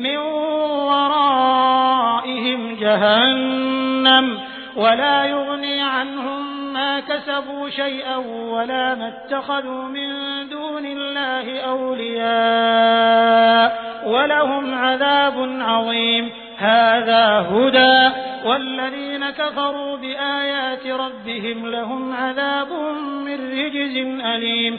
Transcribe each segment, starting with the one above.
من ورائهم جهنم ولا يغني عنهم ما كسبوا شيئا ولا ما اتخذوا من دون الله أولياء ولهم عذاب عظيم. هذا هدى والذين كفروا بآيات ربهم لهم عذاب من رجز أليم.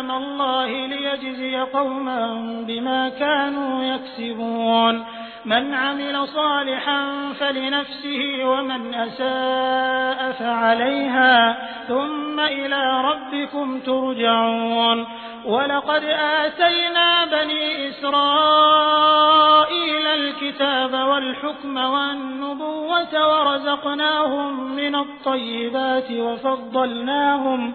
أيام الله ليجزي قوما بما كانوا يكسبون. من عمل صالحا فلنفسه ومن أساء فعليها ثم إلى ربكم ترجعون. ولقد آتينا بني إسرائيل الكتاب والحكم والنبوة ورزقناهم من الطيبات وفضلناهم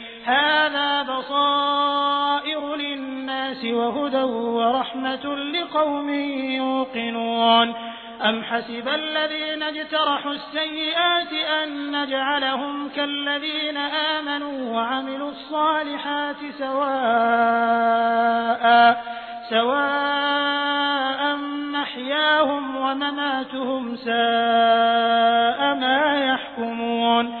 هذا بصائر للناس وهدى ورحمة لقوم يوقنون. أم حسب الذين اجترحوا السيئات أن نجعلهم كالذين آمنوا وعملوا الصالحات سواء سواء محياهم ومماتهم ساء ما يحكمون.